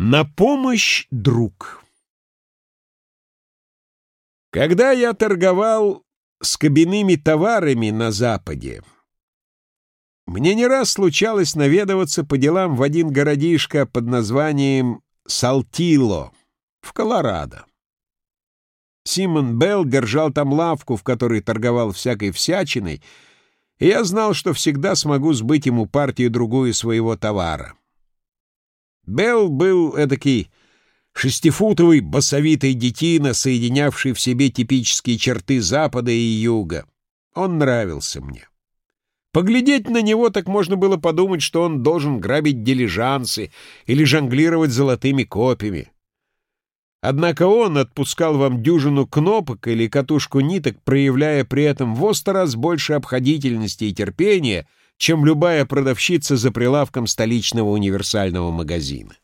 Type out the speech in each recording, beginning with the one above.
На помощь друг. Когда я торговал с кабинными товарами на Западе, мне не раз случалось наведываться по делам в один городишко под названием Салтило в Колорадо. Симон Белл держал там лавку, в которой торговал всякой всячиной, и я знал, что всегда смогу сбыть ему партию-другую своего товара. Белл был эдакий шестифутовый басовитый детина, соединявший в себе типические черты Запада и Юга. Он нравился мне. Поглядеть на него так можно было подумать, что он должен грабить дилижансы или жонглировать золотыми копьями. Однако он отпускал вам дюжину кнопок или катушку ниток, проявляя при этом в сто раз больше обходительности и терпения, чем любая продавщица за прилавком столичного универсального магазина.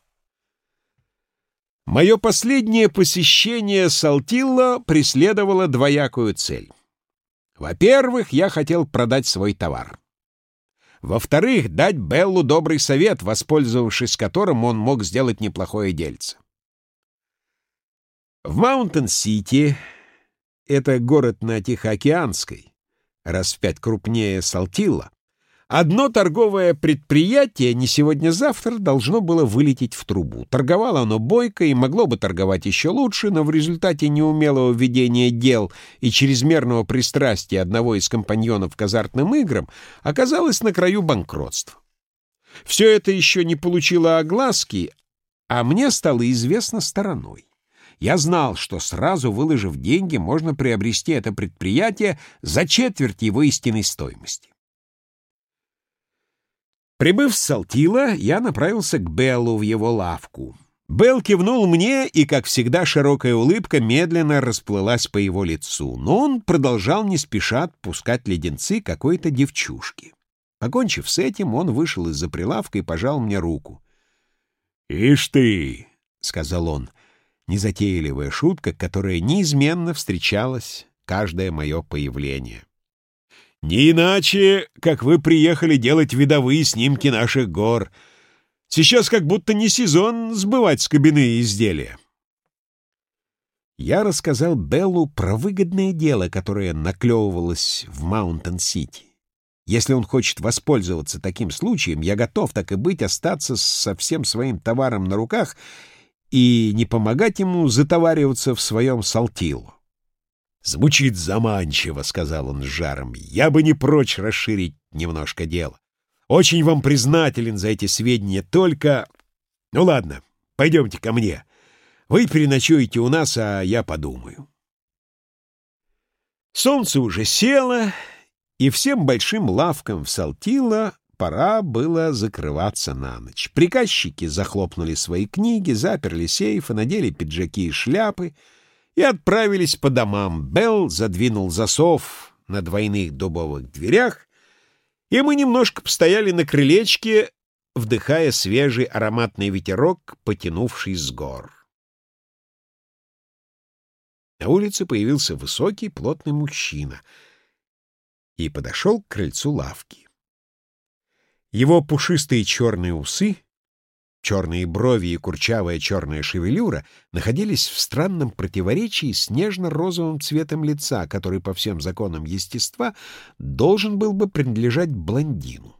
Мое последнее посещение Салтилло преследовало двоякую цель. Во-первых, я хотел продать свой товар. Во-вторых, дать Беллу добрый совет, воспользовавшись которым он мог сделать неплохое дельце. В Маунтин-Сити, это город на Тихоокеанской, раз в пять крупнее Салтилла, Одно торговое предприятие не сегодня-завтра должно было вылететь в трубу. Торговало оно бойко и могло бы торговать еще лучше, но в результате неумелого ведения дел и чрезмерного пристрастия одного из компаньонов к азартным играм оказалось на краю банкротства. Все это еще не получило огласки, а мне стало известно стороной. Я знал, что сразу выложив деньги, можно приобрести это предприятие за четверть его истинной стоимости. Прибыв с Салтила, я направился к Беллу в его лавку. Белл кивнул мне, и, как всегда, широкая улыбка медленно расплылась по его лицу, но он продолжал не спеша пускать леденцы какой-то девчушке. Покончив с этим, он вышел из-за прилавка и пожал мне руку. «Ишь ты!» — сказал он, незатейливая шутка, которая неизменно встречалась каждое мое появление. Не иначе, как вы приехали делать видовые снимки наших гор. Сейчас как будто не сезон сбывать скобяные изделия. Я рассказал Беллу про выгодное дело, которое наклевывалось в Маунтин-Сити. Если он хочет воспользоваться таким случаем, я готов, так и быть, остаться со всем своим товаром на руках и не помогать ему затовариваться в своем Салтилло. «Звучит заманчиво», — сказал он с жаром. «Я бы не прочь расширить немножко дело. Очень вам признателен за эти сведения, только... Ну ладно, пойдемте ко мне. Вы переночуете у нас, а я подумаю». Солнце уже село, и всем большим лавкам в Салтило пора было закрываться на ночь. Приказчики захлопнули свои книги, заперли сейфы, надели пиджаки и шляпы — и отправились по домам. Белл задвинул засов на двойных дубовых дверях, и мы немножко постояли на крылечке, вдыхая свежий ароматный ветерок, потянувший с гор. На улице появился высокий, плотный мужчина и подошел к крыльцу лавки. Его пушистые черные усы Черные брови и курчавая черная шевелюра находились в странном противоречии с нежно-розовым цветом лица, который по всем законам естества должен был бы принадлежать блондину.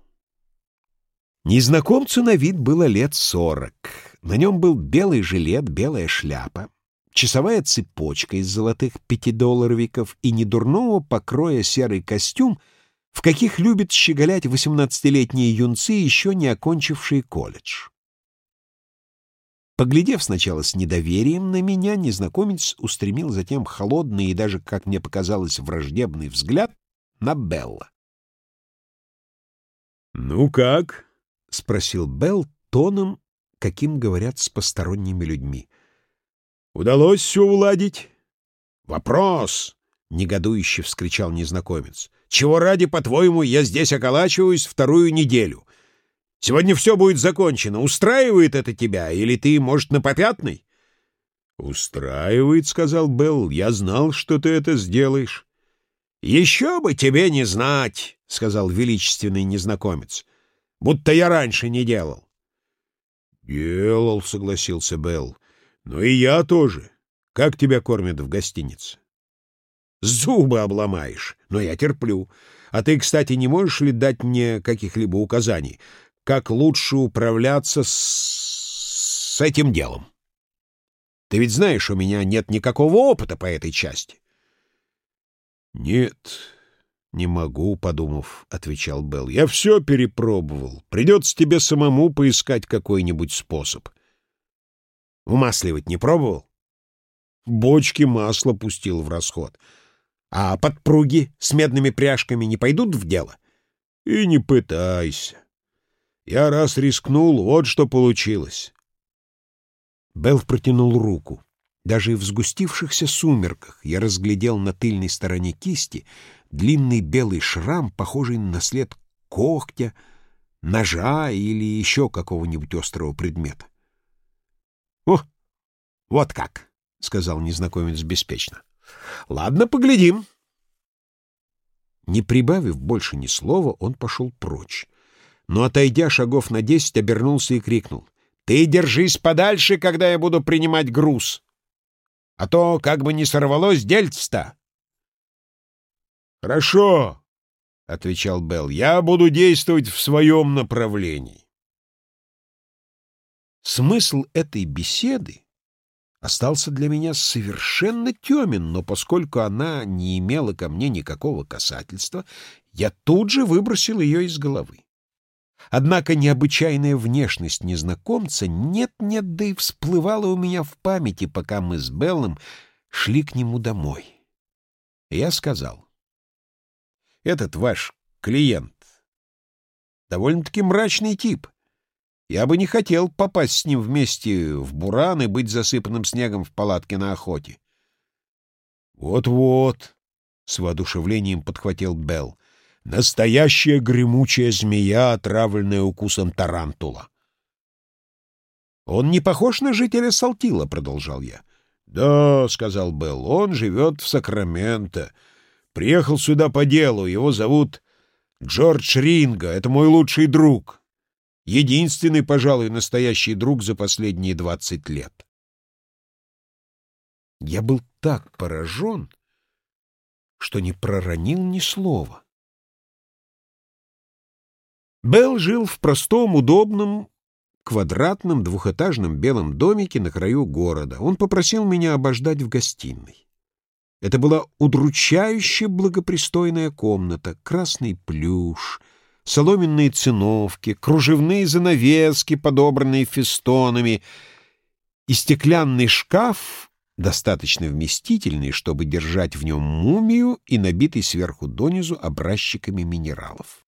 Незнакомцу на вид было лет сорок. На нем был белый жилет, белая шляпа, часовая цепочка из золотых пятидолларовиков и недурного покроя серый костюм, в каких любят щеголять восемнадцатилетние юнцы, еще не окончившие колледж. Поглядев сначала с недоверием на меня, незнакомец устремил затем холодный и даже, как мне показалось, враждебный взгляд на Белла. «Ну как?» — спросил Белл тоном, каким говорят с посторонними людьми. «Удалось все уладить?» «Вопрос!» — негодующе вскричал незнакомец. «Чего ради, по-твоему, я здесь околачиваюсь вторую неделю? Сегодня все будет закончено. Устраивает это тебя? Или ты, может, на попятный?» «Устраивает», — сказал Белл. «Я знал, что ты это сделаешь». «Еще бы тебе не знать», — сказал величественный незнакомец. «Будто я раньше не делал». «Делал», — согласился Белл. «Но и я тоже. Как тебя кормят в гостинице?» «Зубы обломаешь, но я терплю. А ты, кстати, не можешь ли дать мне каких-либо указаний, как лучше управляться с, с этим делом? Ты ведь знаешь, у меня нет никакого опыта по этой части». «Нет, не могу», — подумав, — отвечал Белл. «Я все перепробовал. Придется тебе самому поискать какой-нибудь способ». «Умасливать не пробовал?» «Бочки масла пустил в расход». А подпруги с медными пряжками не пойдут в дело? И не пытайся. Я раз рискнул, вот что получилось. Белл протянул руку. Даже в сгустившихся сумерках я разглядел на тыльной стороне кисти длинный белый шрам, похожий на след когтя, ножа или еще какого-нибудь острого предмета. — О, вот как! — сказал незнакомец беспечно. Ладно, поглядим. Не прибавив больше ни слова, он пошел прочь. Но, отойдя шагов на десять, обернулся и крикнул. «Ты держись подальше, когда я буду принимать груз, а то как бы не сорвалось дельце-то!» «Хорошо», — отвечал Белл, — «я буду действовать в своем направлении». Смысл этой беседы остался для меня совершенно темен, но поскольку она не имела ко мне никакого касательства, я тут же выбросил ее из головы. Однако необычайная внешность незнакомца нет-нет, да и всплывала у меня в памяти, пока мы с Беллом шли к нему домой. Я сказал, «Этот ваш клиент довольно-таки мрачный тип. Я бы не хотел попасть с ним вместе в буран и быть засыпанным снегом в палатке на охоте. «Вот-вот», — с воодушевлением подхватил Белл, — «настоящая гремучая змея, отравленная укусом тарантула». «Он не похож на жителя Салтила», — продолжал я. «Да», — сказал Белл, — «он живет в Сакраменто. Приехал сюда по делу, его зовут Джордж Ринга, это мой лучший друг». Единственный, пожалуй, настоящий друг за последние двадцать лет. Я был так поражен, что не проронил ни слова. Белл жил в простом, удобном, квадратном двухэтажном белом домике на краю города. Он попросил меня обождать в гостиной. Это была удручающе благопристойная комната, красный плюш — соломенные циновки, кружевные занавески, подобранные фестонами, и стеклянный шкаф, достаточно вместительный, чтобы держать в нем мумию и набитый сверху донизу образчиками минералов.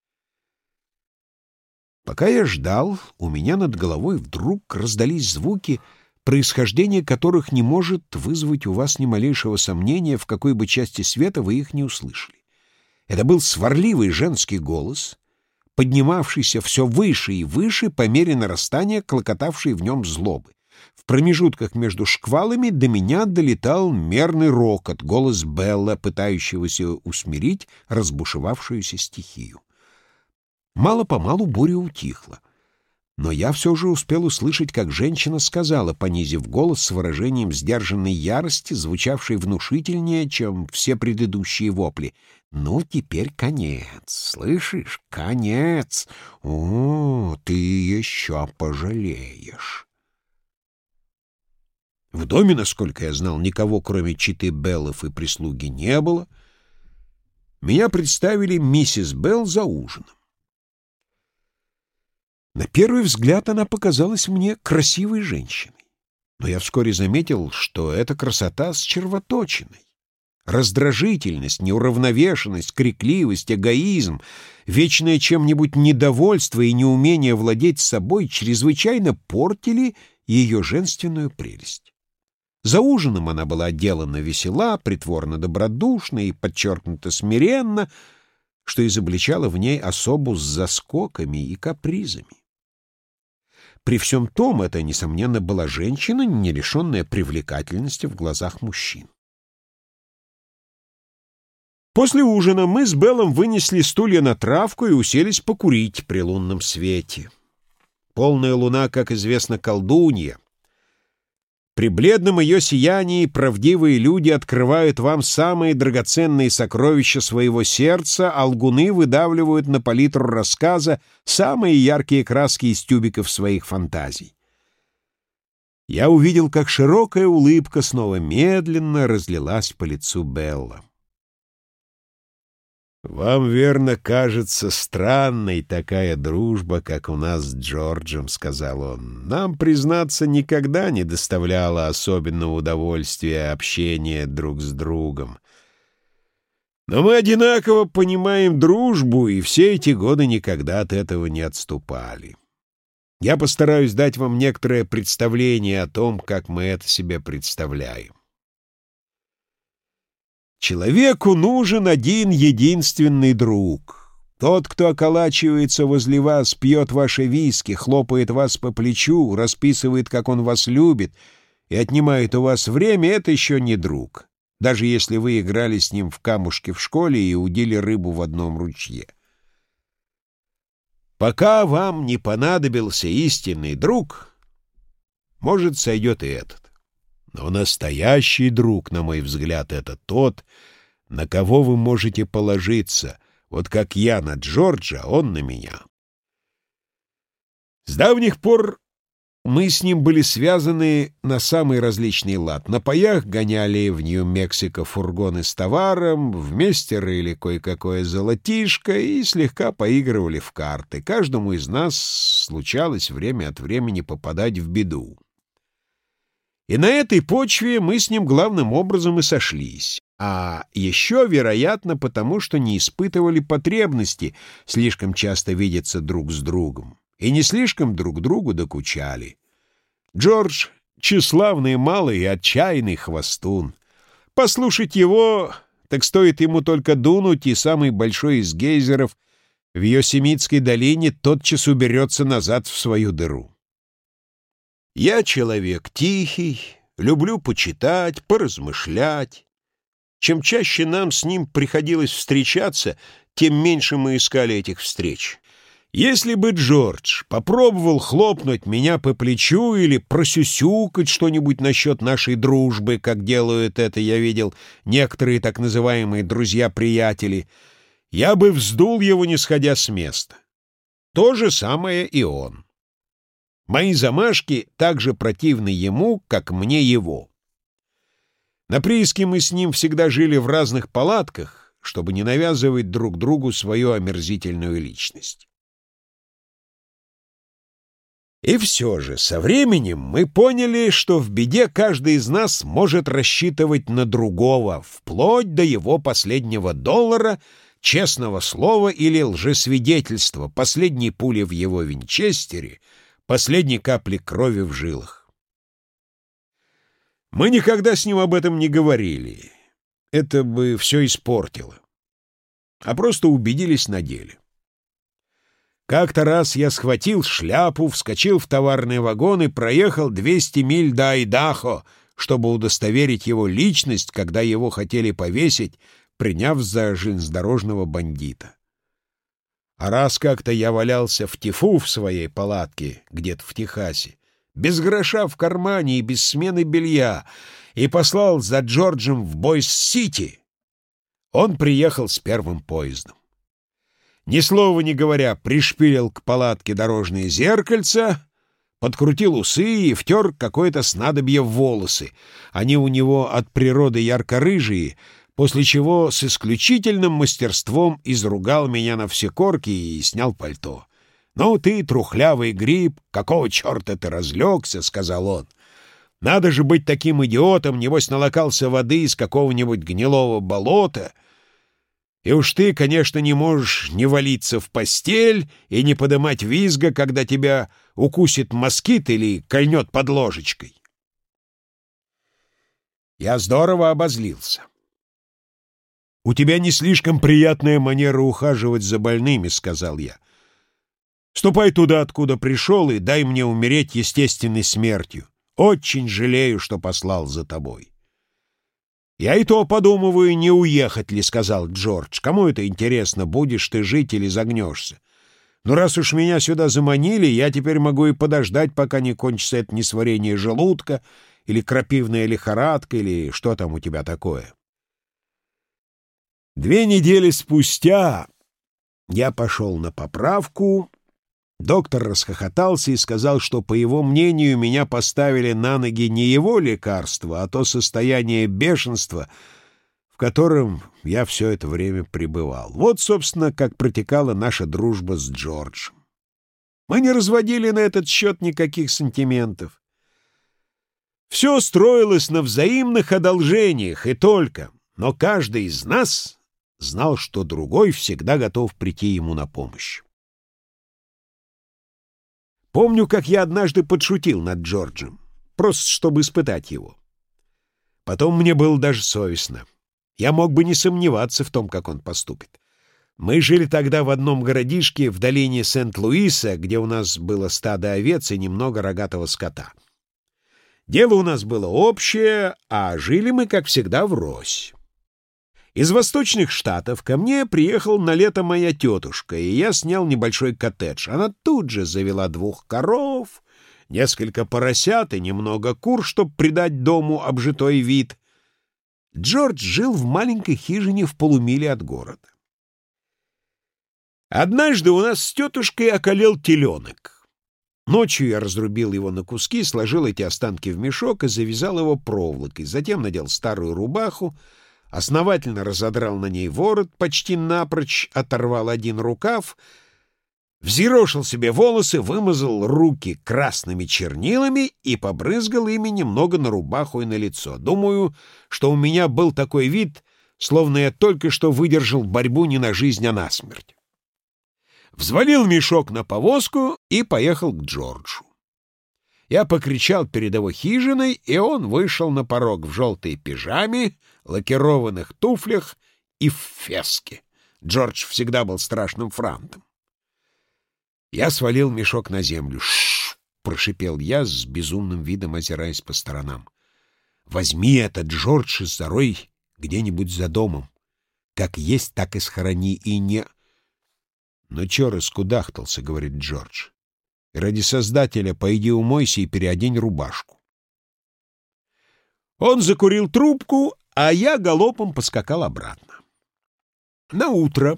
Пока я ждал, у меня над головой вдруг раздались звуки, происхождение которых не может вызвать у вас ни малейшего сомнения, в какой бы части света вы их не услышали. Это был сварливый женский голос — поднимавшийся все выше и выше по мере нарастания клокотавшей в нем злобы. В промежутках между шквалами до меня долетал мерный рокот, голос Белла, пытающегося усмирить разбушевавшуюся стихию. Мало-помалу буря утихла. Но я все же успел услышать, как женщина сказала, понизив голос с выражением сдержанной ярости, звучавшей внушительнее, чем все предыдущие вопли. «Ну, теперь конец, слышишь? Конец! О, ты еще пожалеешь!» В доме, насколько я знал, никого, кроме читы Беллов и прислуги, не было. Меня представили миссис Белл за ужином. На первый взгляд она показалась мне красивой женщиной. Но я вскоре заметил, что эта красота с червоточиной. Раздражительность, неуравновешенность, крикливость, эгоизм, вечное чем-нибудь недовольство и неумение владеть собой чрезвычайно портили ее женственную прелесть. За ужином она была отделана весела, притворно добродушна и подчеркнуто смиренно, что изобличало в ней особу с заскоками и капризами. При всем том, это, несомненно, была женщина, не лишенная привлекательности в глазах мужчин. После ужина мы с Беллом вынесли стулья на травку и уселись покурить при лунном свете. Полная луна, как известно, колдунья. При бледном ее сиянии правдивые люди открывают вам самые драгоценные сокровища своего сердца, а лгуны выдавливают на палитру рассказа самые яркие краски из тюбиков своих фантазий. Я увидел, как широкая улыбка снова медленно разлилась по лицу Белла. «Вам, верно, кажется странной такая дружба, как у нас с Джорджем», — сказал он. «Нам, признаться, никогда не доставляло особенного удовольствия общение друг с другом. Но мы одинаково понимаем дружбу, и все эти годы никогда от этого не отступали. Я постараюсь дать вам некоторое представление о том, как мы это себе представляем. Человеку нужен один единственный друг. Тот, кто околачивается возле вас, пьет ваши виски, хлопает вас по плечу, расписывает, как он вас любит, и отнимает у вас время, это еще не друг, даже если вы играли с ним в камушки в школе и удили рыбу в одном ручье. Пока вам не понадобился истинный друг, может, сойдет и этот. Но настоящий друг, на мой взгляд, это тот, на кого вы можете положиться, вот как я на Джорджа, он на меня. С давних пор мы с ним были связаны на самый различный лад. На паях гоняли в Нью-Мексико фургоны с товаром, вместе рыли кое-какое золотишко и слегка поигрывали в карты. Каждому из нас случалось время от времени попадать в беду. И на этой почве мы с ним главным образом и сошлись. А еще, вероятно, потому что не испытывали потребности слишком часто видеться друг с другом и не слишком друг другу докучали. Джордж — тщеславный малый и отчаянный хвостун. Послушать его, так стоит ему только дунуть, и самый большой из гейзеров в Йосемитской долине тотчас уберется назад в свою дыру. Я человек тихий, люблю почитать, поразмышлять. Чем чаще нам с ним приходилось встречаться, тем меньше мы искали этих встреч. Если бы Джордж попробовал хлопнуть меня по плечу или просюсюкать что-нибудь насчет нашей дружбы, как делают это, я видел, некоторые так называемые друзья-приятели, я бы вздул его, не сходя с места. То же самое и он. Мои замашки так же противны ему, как мне его. На прииске мы с ним всегда жили в разных палатках, чтобы не навязывать друг другу свою омерзительную личность. И все же, со временем мы поняли, что в беде каждый из нас может рассчитывать на другого, вплоть до его последнего доллара, честного слова или лжесвидетельства, последней пули в его винчестере — последней капли крови в жилах. Мы никогда с ним об этом не говорили. Это бы все испортило. А просто убедились на деле. Как-то раз я схватил шляпу, вскочил в товарный вагон и проехал 200 миль до Айдахо, чтобы удостоверить его личность, когда его хотели повесить, приняв за железнодорожного бандита. А раз как-то я валялся в тифу в своей палатке, где-то в Техасе, без гроша в кармане и без смены белья, и послал за Джорджем в Бойс-Сити, он приехал с первым поездом. Ни слова не говоря, пришпилил к палатке дорожные зеркальца, подкрутил усы и втер какое-то снадобье в волосы. Они у него от природы ярко-рыжие, после чего с исключительным мастерством изругал меня на все корки и снял пальто. «Ну ты, трухлявый гриб, какого черта ты разлегся?» — сказал он. «Надо же быть таким идиотом, небось налокался воды из какого-нибудь гнилого болота. И уж ты, конечно, не можешь не валиться в постель и не подымать визга, когда тебя укусит москит или кольнет под ложечкой». Я здорово обозлился. «У тебя не слишком приятная манера ухаживать за больными», — сказал я. «Ступай туда, откуда пришел, и дай мне умереть естественной смертью. Очень жалею, что послал за тобой». «Я и то подумываю, не уехать ли», — сказал Джордж. «Кому это интересно, будешь ты жить или загнешься? Но раз уж меня сюда заманили, я теперь могу и подождать, пока не кончится это несварение желудка или крапивная лихорадка, или что там у тебя такое. Две недели спустя я пошел на поправку. Доктор расхохотался и сказал, что, по его мнению, меня поставили на ноги не его лекарство, а то состояние бешенства, в котором я все это время пребывал. Вот, собственно, как протекала наша дружба с Джорджем. Мы не разводили на этот счет никаких сантиментов. Все строилось на взаимных одолжениях и только, но каждый из нас знал, что другой всегда готов прийти ему на помощь. Помню, как я однажды подшутил над Джорджем, просто чтобы испытать его. Потом мне было даже совестно. Я мог бы не сомневаться в том, как он поступит. Мы жили тогда в одном городишке в долине Сент-Луиса, где у нас было стадо овец и немного рогатого скота. Дело у нас было общее, а жили мы, как всегда, врозь. Из восточных штатов ко мне приехал на лето моя тетушка, и я снял небольшой коттедж. Она тут же завела двух коров, несколько поросят и немного кур, чтобы придать дому обжитой вид. Джордж жил в маленькой хижине в полумиле от города. Однажды у нас с тетушкой околел теленок. Ночью я разрубил его на куски, сложил эти останки в мешок и завязал его проволокой. Затем надел старую рубаху, основательно разодрал на ней ворот, почти напрочь оторвал один рукав, взъерошил себе волосы, вымазал руки красными чернилами и побрызгал ими немного на рубаху и на лицо. Думаю, что у меня был такой вид, словно я только что выдержал борьбу не на жизнь, а на смерть взвалил мешок на повозку и поехал к Джорджу. Я покричал перед его хижиной, и он вышел на порог в желтой пижаме, лакированных туфлях и в феске. Джордж всегда был страшным франтом. Я свалил мешок на землю. Шш! прошипел я с безумным видом, озираясь по сторонам. Возьми это, Джордж, и зарой где-нибудь за домом. Как есть, так и схорони, и не... «Ну чё раскудахтался?» — говорит Джордж. «Ради Создателя пойди умойся и переодень рубашку». Он закурил трубку, а я галопом поскакал обратно. На утро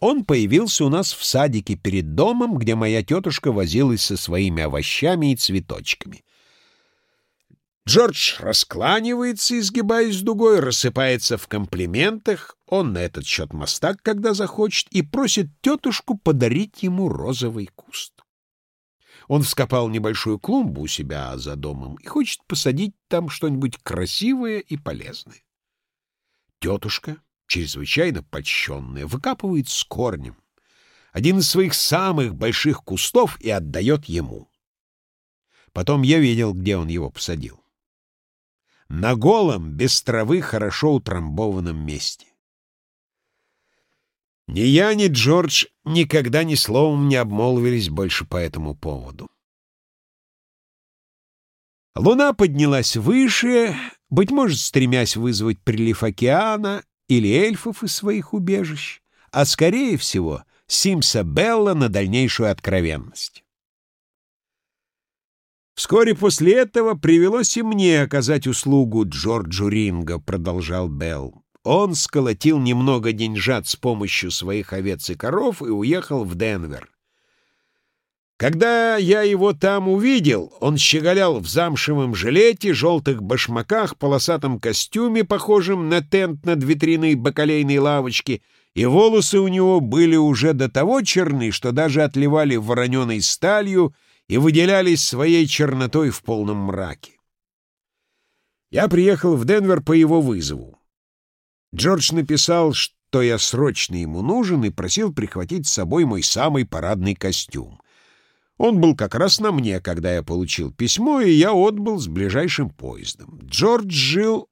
он появился у нас в садике перед домом, где моя тетушка возилась со своими овощами и цветочками. Джордж раскланивается, изгибаясь дугой, рассыпается в комплиментах, он на этот счет мастак, когда захочет, и просит тетушку подарить ему розовый куст. Он вскопал небольшую клумбу у себя за домом и хочет посадить там что-нибудь красивое и полезное. Тетушка, чрезвычайно почтенная, выкапывает с корнем один из своих самых больших кустов и отдает ему. Потом я видел, где он его посадил на голом, без травы, хорошо утрамбованном месте. Ни я, ни Джордж никогда ни словом не обмолвились больше по этому поводу. Луна поднялась выше, быть может, стремясь вызвать прилив океана или эльфов из своих убежищ, а, скорее всего, Симса Белла на дальнейшую откровенность. Вскоре после этого привелось и мне оказать услугу Джорджу Ринго, продолжал Белл. Он сколотил немного деньжат с помощью своих овец и коров и уехал в Денвер. Когда я его там увидел, он щеголял в замшевом жилете, желтых башмаках, полосатом костюме, похожем на тент над витриной бакалейной лавочки, и волосы у него были уже до того черны, что даже отливали вороненой сталью и выделялись своей чернотой в полном мраке. Я приехал в Денвер по его вызову. Джордж написал, что я срочно ему нужен, и просил прихватить с собой мой самый парадный костюм. Он был как раз на мне, когда я получил письмо, и я отбыл с ближайшим поездом. Джордж жил...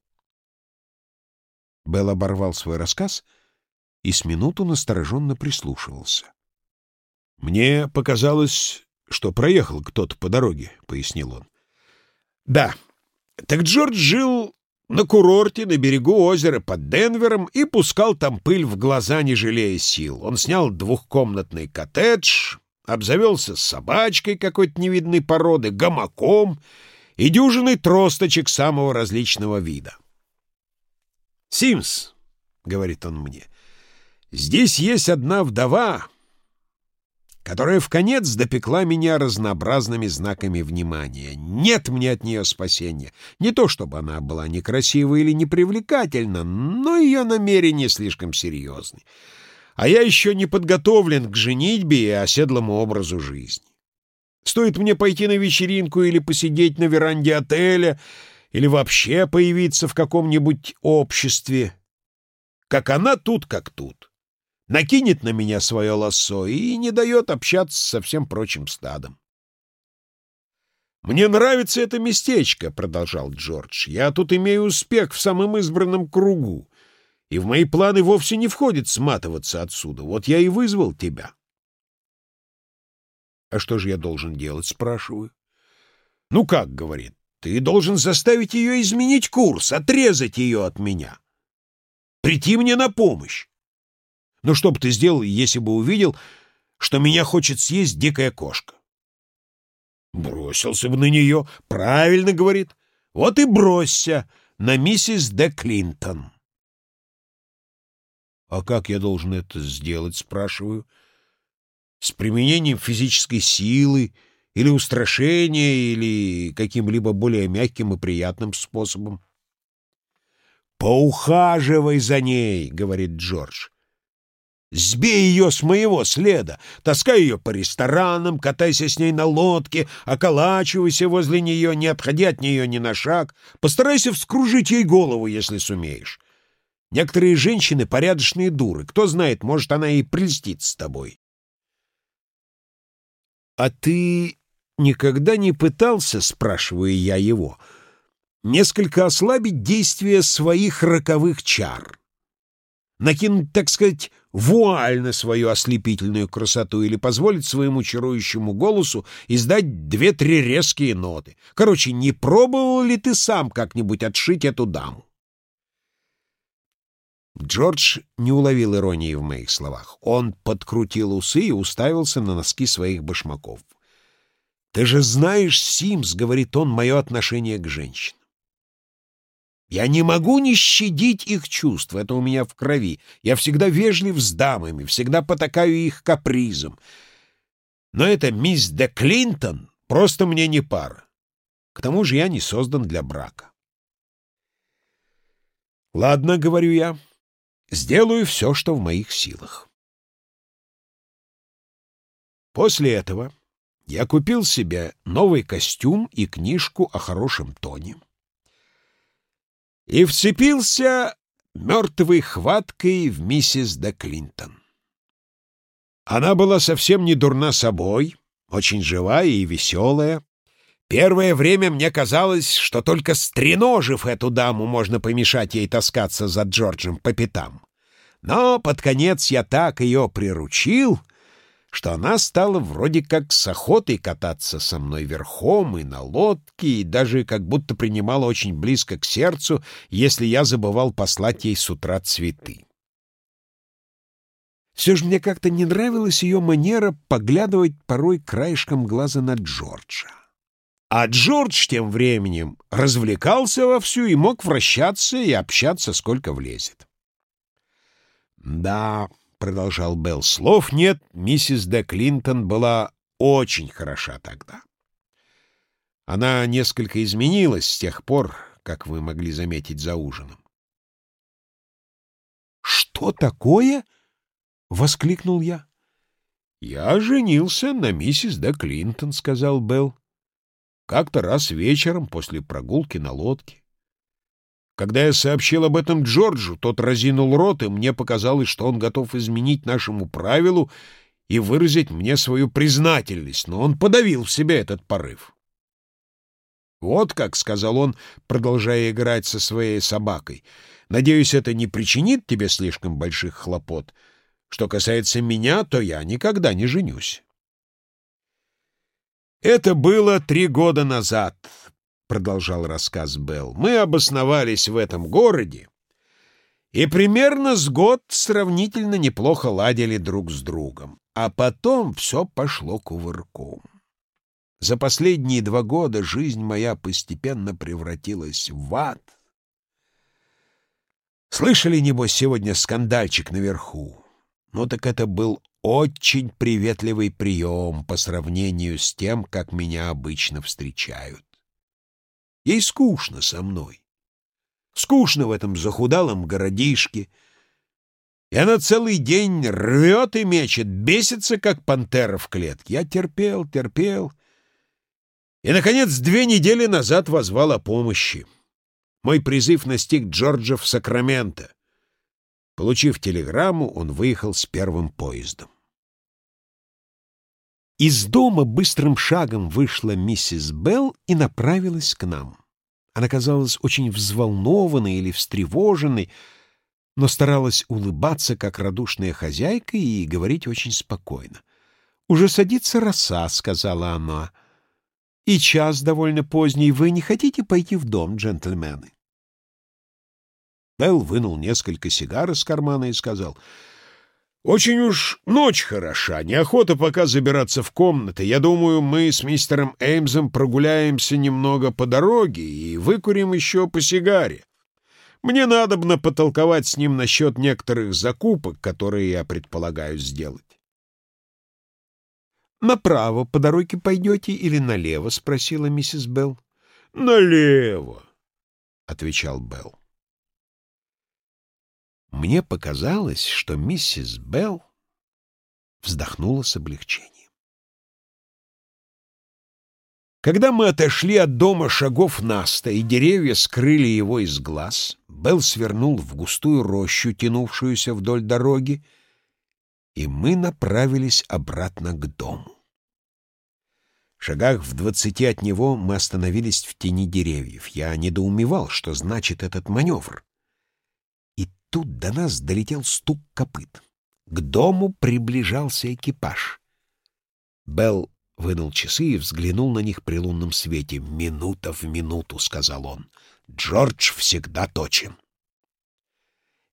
Белл оборвал свой рассказ и с минуту настороженно прислушивался. Мне показалось, что проехал кто-то по дороге, — пояснил он. — Да. Так Джордж жил на курорте на берегу озера под Денвером и пускал там пыль в глаза, не жалея сил. Он снял двухкомнатный коттедж, обзавелся собачкой какой-то невидной породы, гамаком и дюжиной тросточек самого различного вида. «Симс», — говорит он мне, — «здесь есть одна вдова, которая в конец допекла меня разнообразными знаками внимания. Нет мне от нее спасения. Не то чтобы она была некрасива или непривлекательна, но ее намерения слишком серьезны. А я еще не подготовлен к женитьбе и оседлому образу жизни. Стоит мне пойти на вечеринку или посидеть на веранде отеля, или вообще появиться в каком-нибудь обществе, как она тут, как тут накинет на меня свое лассо и не дает общаться со всем прочим стадом. «Мне нравится это местечко», — продолжал Джордж. «Я тут имею успех в самом избранном кругу, и в мои планы вовсе не входит сматываться отсюда. Вот я и вызвал тебя». «А что же я должен делать?» — спрашиваю. «Ну как?» — говорит. «Ты должен заставить ее изменить курс, отрезать ее от меня. Прийти мне на помощь. Ну что бы ты сделал, если бы увидел, что меня хочет съесть дикая кошка? Бросился бы на нее. Правильно, говорит. Вот и бросься на миссис Де Клинтон. А как я должен это сделать, спрашиваю? С применением физической силы или устрашения, или каким-либо более мягким и приятным способом? «Поухаживай за ней», — говорит Джордж. Сбей ее с моего следа, таскай ее по ресторанам, катайся с ней на лодке, околачивайся возле нее, не отходи от нее ни на шаг, постарайся вскружить ей голову, если сумеешь. Некоторые женщины — порядочные дуры, кто знает, может, она и прельстит с тобой. — А ты никогда не пытался, — спрашиваю я его, — несколько ослабить действие своих роковых чар? Накинуть, так сказать, вуаль на свою ослепительную красоту или позволить своему чарующему голосу издать две-три резкие ноты. Короче, не пробовал ли ты сам как-нибудь отшить эту даму? Джордж не уловил иронии в моих словах. Он подкрутил усы и уставился на носки своих башмаков. «Ты же знаешь, Симс, — говорит он, — мое отношение к женщинам. Я не могу не щадить их чувств, это у меня в крови. Я всегда вежлив с дамами, всегда потакаю их капризом. Но эта мисс де Клинтон просто мне не пара. К тому же я не создан для брака. Ладно, говорю я, сделаю все, что в моих силах. После этого я купил себе новый костюм и книжку о хорошем тоне и вцепился мертвой хваткой в миссис де Клинтон. Она была совсем не дурна собой, очень живая и веселая. Первое время мне казалось, что только стреножив эту даму, можно помешать ей таскаться за Джорджем по пятам. Но под конец я так ее приручил, что она стала вроде как с охотой кататься со мной верхом и на лодке, и даже как будто принимала очень близко к сердцу, если я забывал послать ей с утра цветы. Все же мне как-то не нравилась ее манера поглядывать порой краешком глаза на Джорджа. А Джордж тем временем развлекался вовсю и мог вращаться и общаться, сколько влезет. Да, продолжал Белл, — слов нет, миссис де Клинтон была очень хороша тогда. Она несколько изменилась с тех пор, как вы могли заметить за ужином. «Что такое?» — воскликнул я. «Я женился на миссис де Клинтон», — сказал Белл. «Как-то раз вечером после прогулки на лодке. Когда я сообщил об этом Джорджу, тот разинул рот, и мне показалось, что он готов изменить нашему правилу и выразить мне свою признательность, но он подавил в себе этот порыв. «Вот как», — сказал он, продолжая играть со своей собакой, — «надеюсь, это не причинит тебе слишком больших хлопот. Что касается меня, то я никогда не женюсь». Это было три года назад. Продолжал рассказ Белл, — «мы обосновались в этом городе и примерно с год сравнительно неплохо ладили друг с другом, а потом все пошло кувырком. За последние два года жизнь моя постепенно превратилась в ад. Слышали, небось, сегодня скандальчик наверху? Ну так это был очень приветливый прием по сравнению с тем, как меня обычно встречают. Ей скучно со мной. Скучно в этом захудалом городишке. И она целый день рвет и мечет, бесится, как пантера в клетке. Я терпел, терпел. И, наконец, две недели назад возвал о помощи. Мой призыв настиг Джорджа в Сакраменто. Получив телеграмму, он выехал с первым поездом. Из дома быстрым шагом вышла миссис Белл и направилась к нам. Она казалась очень взволнованной или встревоженной, но старалась улыбаться, как радушная хозяйка, и говорить очень спокойно. «Уже садится роса», — сказала она. «И час довольно поздний. Вы не хотите пойти в дом, джентльмены?» Белл вынул несколько сигар из кармана и сказал — очень уж ночь хороша, неохота пока забираться в комнаты. Я думаю, мы с мистером Эймсом прогуляемся немного по дороге и выкурим еще по сигаре. Мне надобно потолковать с ним насчет некоторых закупок, которые я предполагаю сделать. «Направо по дороге пойдете или налево?» — спросила миссис Белл. «Налево», — отвечал Белл. Мне показалось, что миссис Белл вздохнула с облегчением. Когда мы отошли от дома шагов Наста, и деревья скрыли его из глаз, Белл свернул в густую рощу, тянувшуюся вдоль дороги, и мы направились обратно к дому. В шагах в двадцати от него мы остановились в тени деревьев. Я недоумевал, что значит этот маневр тут до нас долетел стук копыт. К дому приближался экипаж. Белл вынул часы и взглянул на них при лунном свете. «Минута в минуту», — сказал он. «Джордж всегда точен».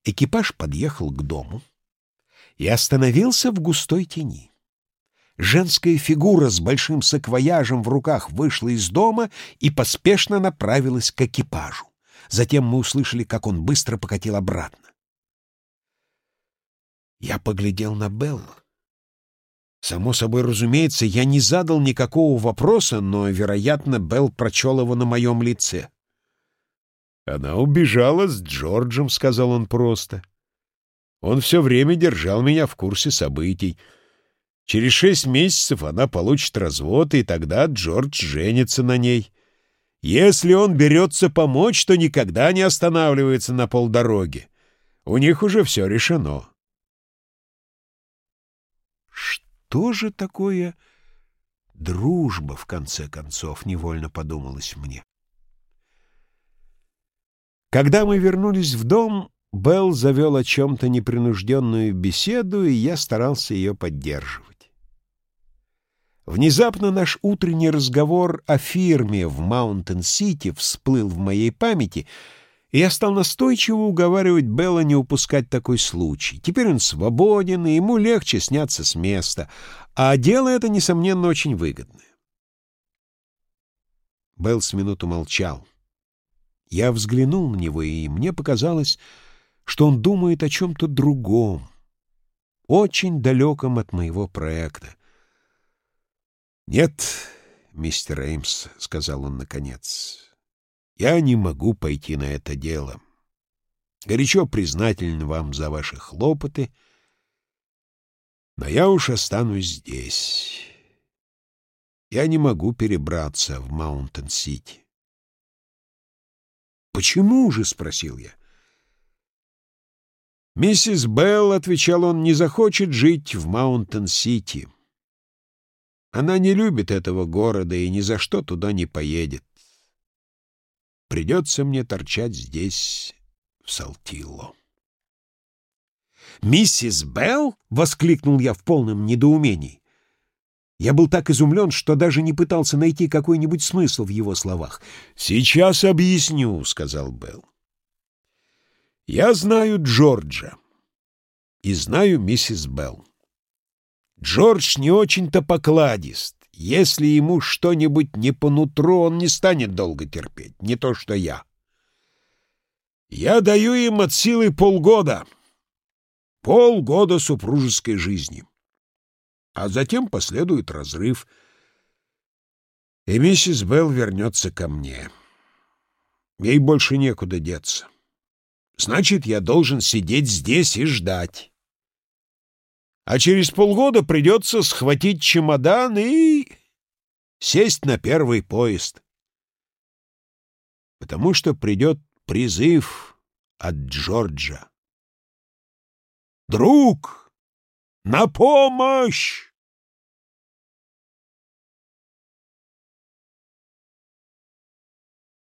Экипаж подъехал к дому и остановился в густой тени. Женская фигура с большим саквояжем в руках вышла из дома и поспешно направилась к экипажу. Затем мы услышали, как он быстро покатил обратно. Я поглядел на Белла. Само собой разумеется, я не задал никакого вопроса, но, вероятно, Белл прочел его на моем лице. «Она убежала с Джорджем», — сказал он просто. «Он все время держал меня в курсе событий. Через шесть месяцев она получит развод, и тогда Джордж женится на ней. Если он берется помочь, то никогда не останавливается на полдороги. У них уже все решено». Что же такое дружба, в конце концов, невольно подумалось мне. Когда мы вернулись в дом, Белл завел о чем-то непринужденную беседу, и я старался ее поддерживать. Внезапно наш утренний разговор о фирме в Маунтин-Сити всплыл в моей памяти — и я стал настойчиво уговаривать Белла не упускать такой случай. Теперь он свободен, и ему легче сняться с места, а дело это, несомненно, очень выгодное. Белл с минуту молчал. Я взглянул на него, и мне показалось, что он думает о чем-то другом, очень далеком от моего проекта. «Нет, мистер Эймс», — сказал он наконец, — я не могу пойти на это дело. Горячо признателен вам за ваши хлопоты, но я уж останусь здесь. Я не могу перебраться в Маунтин-Сити. «Почему же?» — спросил я. «Миссис Белл, — отвечал он, — не захочет жить в Маунтин-Сити. Она не любит этого города и ни за что туда не поедет. Придется мне торчать здесь, в Салтилло. «Миссис Белл?» — воскликнул я в полном недоумении. Я был так изумлен, что даже не пытался найти какой-нибудь смысл в его словах. «Сейчас объясню», — сказал Белл. «Я знаю Джорджа и знаю миссис Белл. Джордж не очень-то покладист. Если ему что-нибудь не по нутру, он не станет долго терпеть, не то что я. Я даю им от силы полгода, полгода супружеской жизни. А затем последует разрыв, и миссис Белл вернется ко мне. Ей больше некуда деться. Значит, я должен сидеть здесь и ждать а через полгода придется схватить чемодан и сесть на первый поезд. Потому что придет призыв от Джорджа. «Друг, на помощь!»